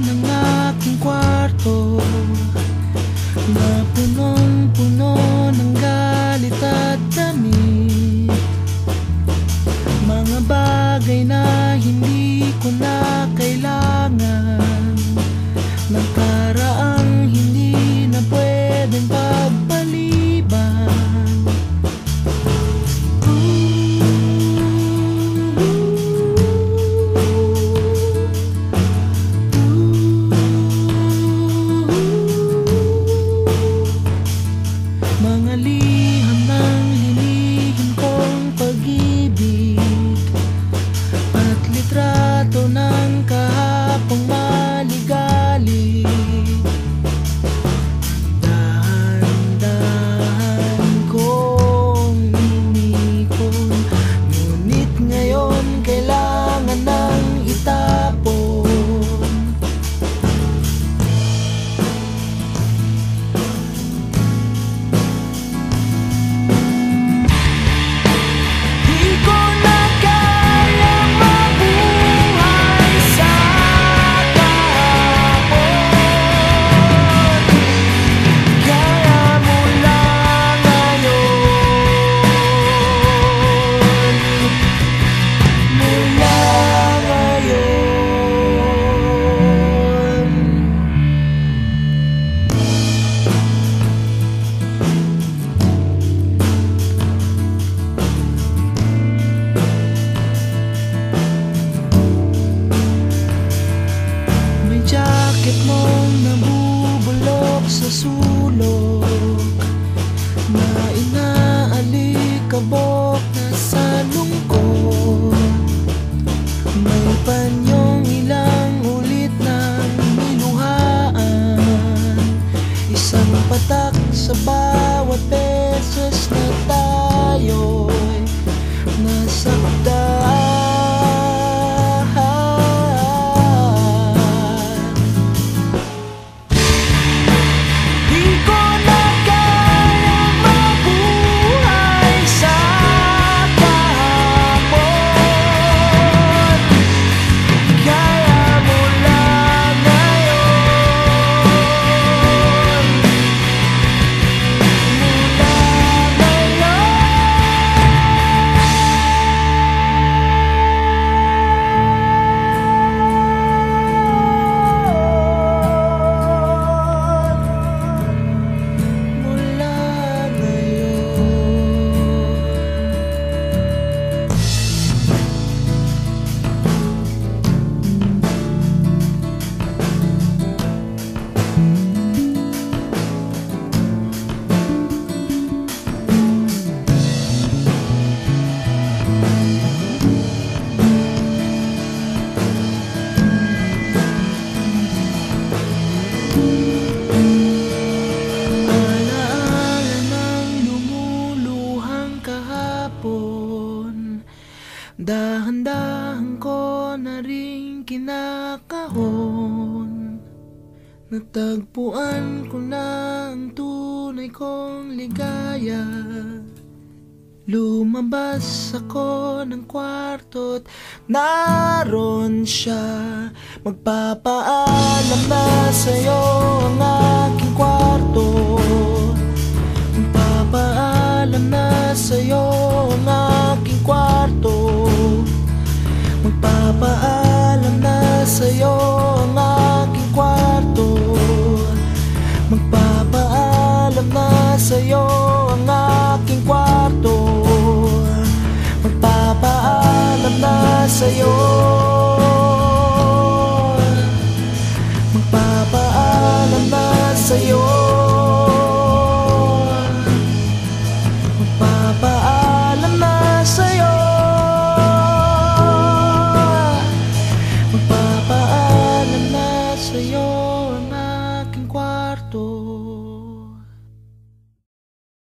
ng aking kwarto. Na punong-puno ng galit at dami Mga bagay na sulok Na inaalikabok na sa lungkot. May panyong ilang ulit ng niluhaan. Isang patak sa bawat beses na tayo'y nasaktan Natagpuan ko na ang tunay kong ligaya. Lumabas ako ng kwarto't naroon siya. Magpapaalam na sa'yo ang aking kwarto